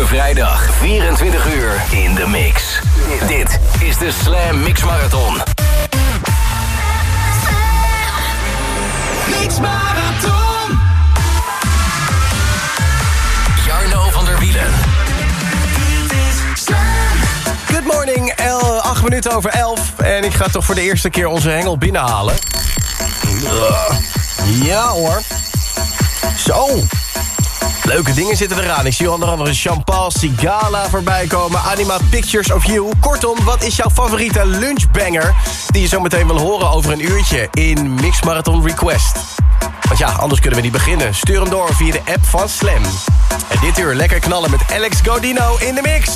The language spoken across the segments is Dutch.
Elke vrijdag 24 uur in de mix. Dit is de Slam Mix Marathon. Mix Marathon. Jarno van der Wielen. Dit is Slam. Good morning, El, 8 minuten over 11. En ik ga toch voor de eerste keer onze hengel binnenhalen. Ja hoor. Zo. Leuke dingen zitten eraan. Ik zie onder andere Champagne Sigala voorbij komen. Anima Pictures of You. Kortom, wat is jouw favoriete lunchbanger... die je zo meteen wil horen over een uurtje in Mix Marathon Request? Want ja, anders kunnen we niet beginnen. Stuur hem door via de app van Slam. En dit uur lekker knallen met Alex Godino in de mix.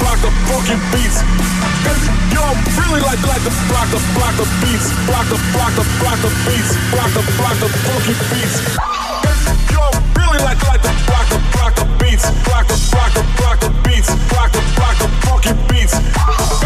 block the fucking beats. Yo, I really like like the block the block the beats, block the block the block the beats, block the block the fucking beats. Yo, I really like like the block the block the beats, block the block the block the beats, block the block the fucking beats.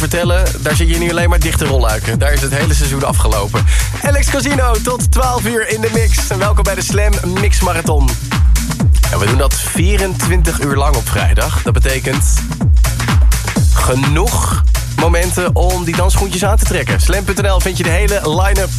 vertellen, daar zit je nu alleen maar dichte rolluiken. Daar is het hele seizoen afgelopen. Alex Casino tot 12 uur in de mix. En welkom bij de Slam Mix Marathon. En we doen dat 24 uur lang op vrijdag. Dat betekent genoeg momenten om die dansschoentjes aan te trekken. Slam.nl vind je de hele line-up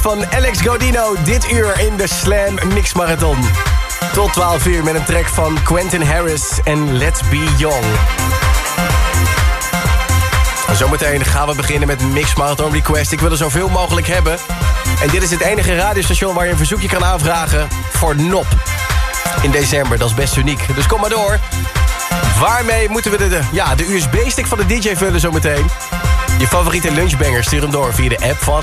van Alex Godino. Dit uur in de Slam Mix Marathon. Tot 12 uur met een track van Quentin Harris en Let's Be Young. Zometeen gaan we beginnen met Mix Marathon Request. Ik wil er zoveel mogelijk hebben. En dit is het enige radiostation waar je een verzoekje kan aanvragen voor NOP. In december, dat is best uniek. Dus kom maar door. Waarmee moeten we de, ja, de USB-stick van de DJ vullen zometeen? Je favoriete lunchbanger, stuur hem door via de app van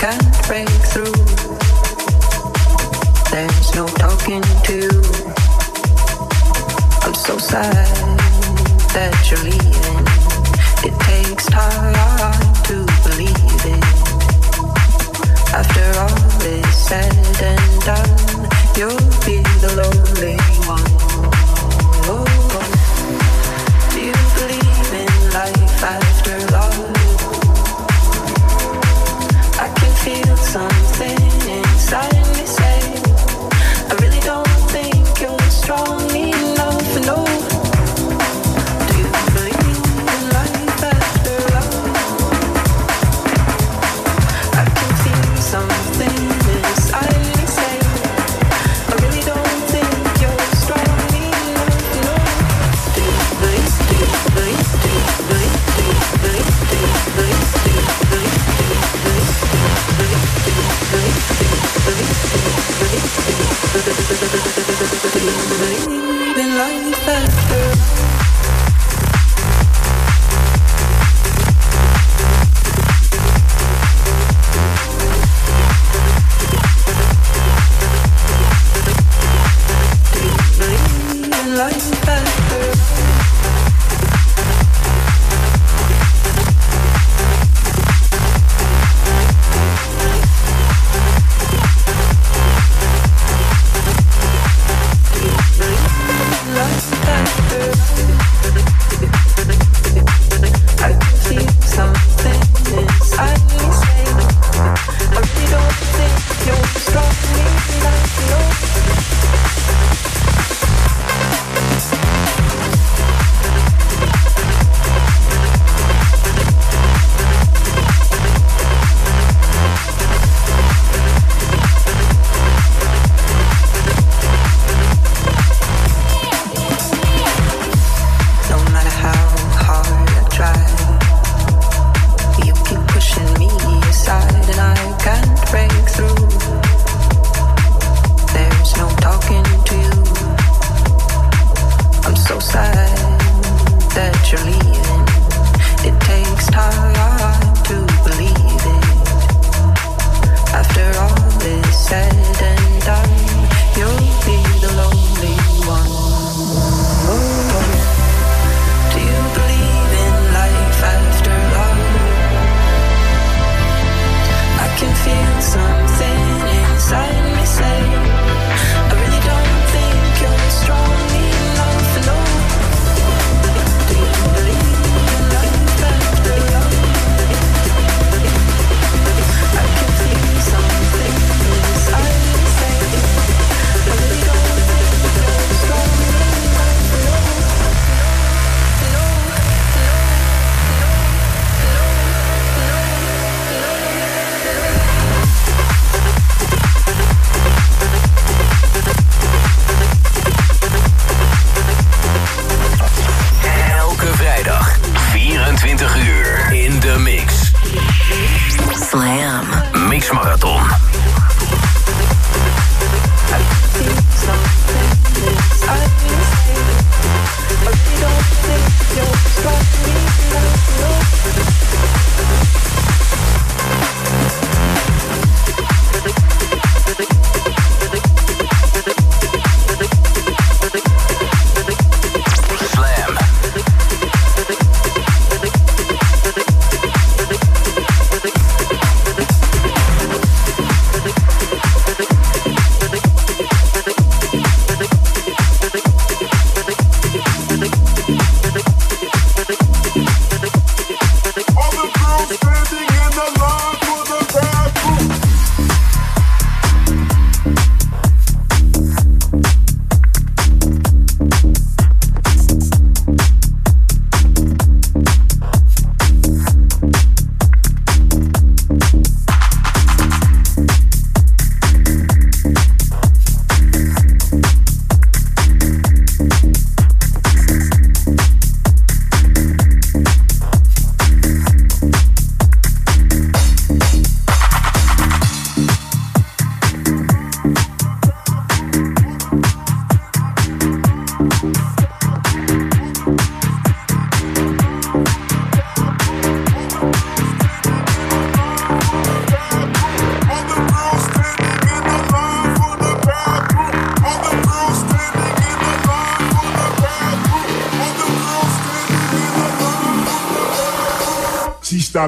can't break through. There's no talking to. I'm so sad that you're leaving. It takes time to believe it. After all is said and done, you'll be the lonely one. Oh.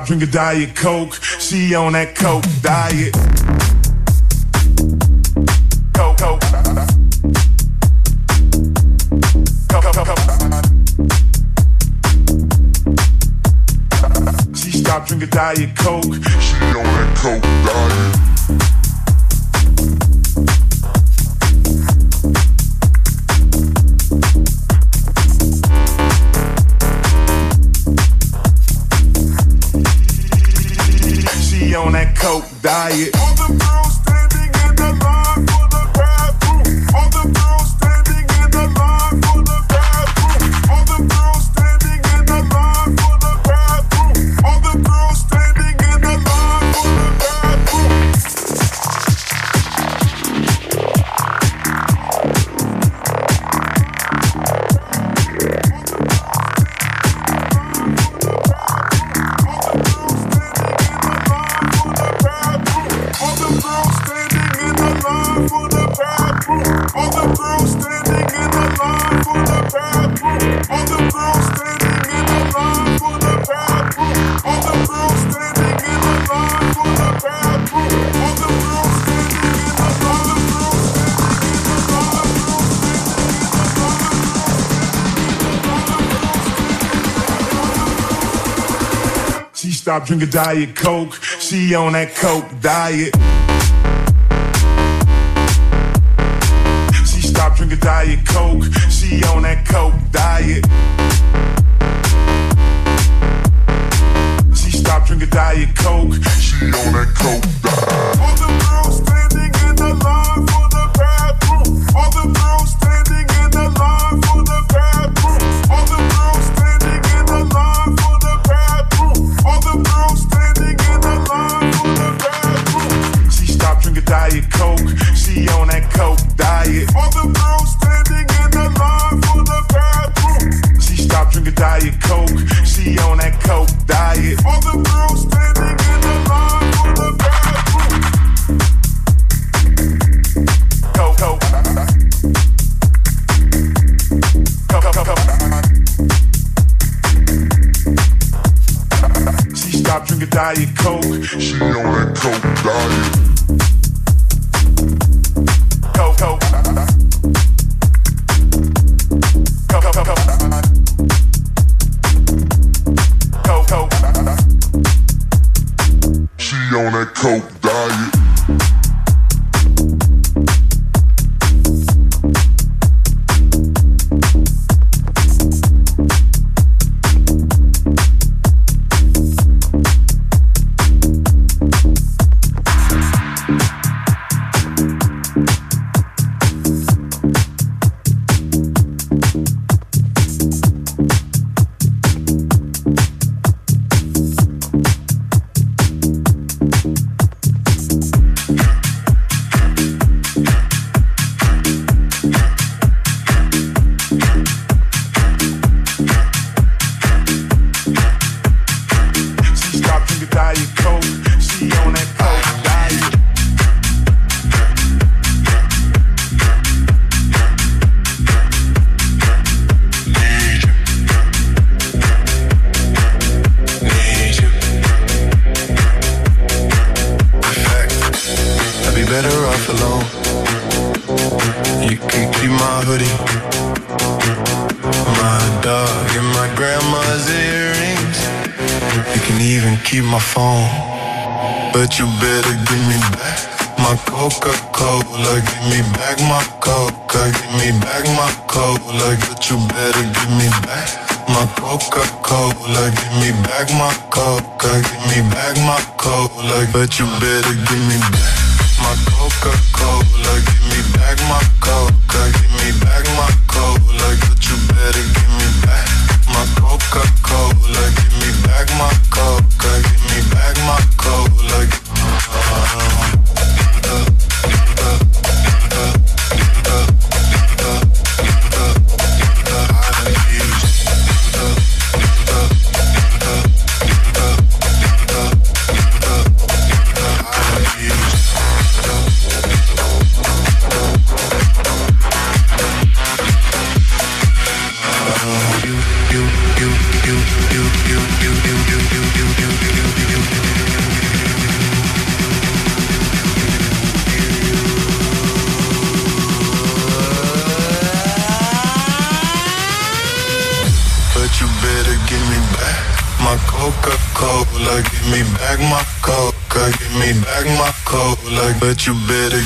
Drink a Diet Coke. She on that Coke diet. Coke, Coke. She stopped drinking Diet Coke. buy it. stop drinking Diet Coke. She on that Coke diet. She stopped drinking Diet Coke. She on that Coke diet. She stopped drinking Diet Coke. She on that Coke diet. you better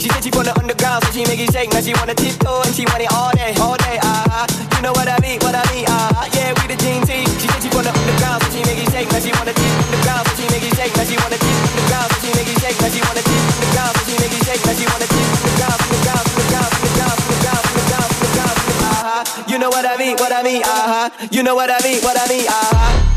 She said she from the underground, so she make it shake. Now she wanna tiptoe and she want it all day, all day. Ah, uh-huh. you know what I mean, what I mean. Ah, uh-huh. yeah, we the team team. She said she from the underground, so she make it shake. Now she wanna tip underground, so she make it shake. Now she wanna tip so she make it shake. Now she wanna tip so she make it shake. Now she wanna tip. Ah, you know what I mean, what I mean. Ah, you know what I mean, what I mean. Ah.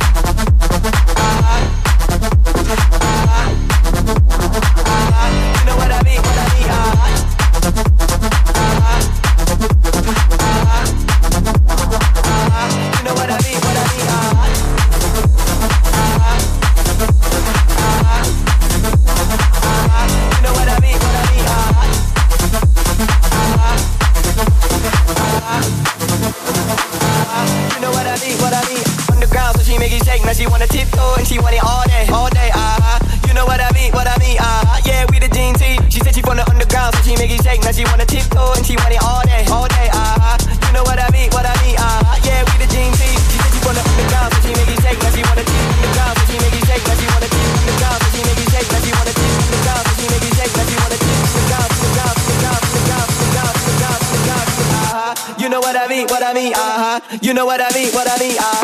You know what I mean, what I mean. I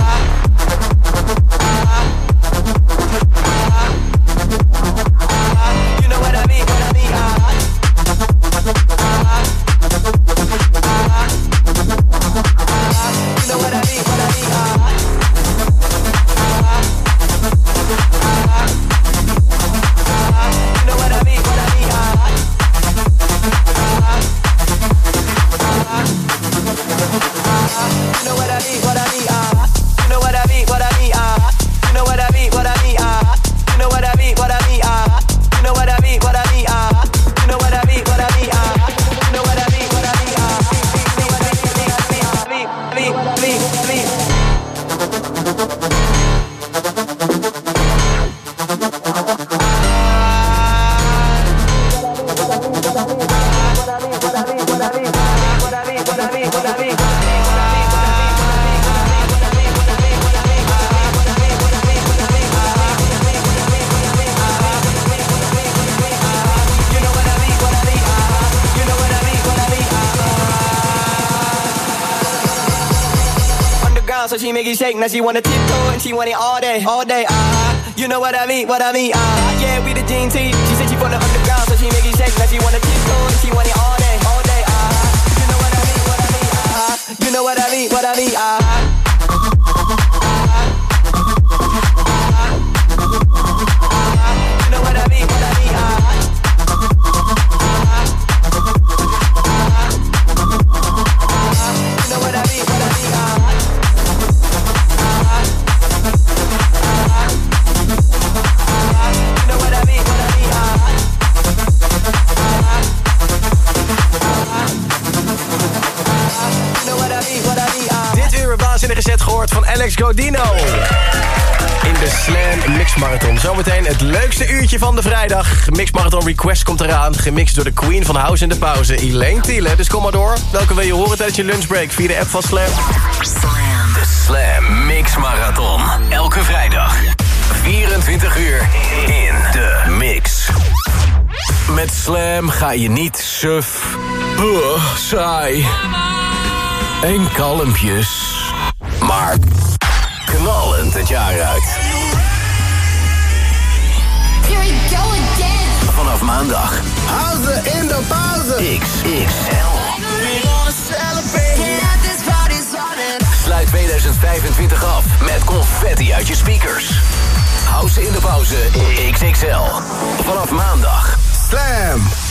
Now she wanna tiptoe and she want it all day, all day. Uh-huh. you know what I mean, what I mean. Uh-huh. Van de vrijdag. Mix Marathon Request komt eraan. Gemixt door de queen van House in de Pauze, Elaine Thiele. Dus kom maar door. Welke wil je horen tijdens je lunchbreak via de app van Slam? De Slam Mix Marathon. Elke vrijdag. 24 uur in de mix. Met Slam ga je niet suf, uh, saai en kalmpjes. Maar knallend het jaar uit. Maandag Pauze in de pauze. XXL. Sluit 2025 af met confetti uit je speakers. House in de pauze XXL. Vanaf maandag. Slam.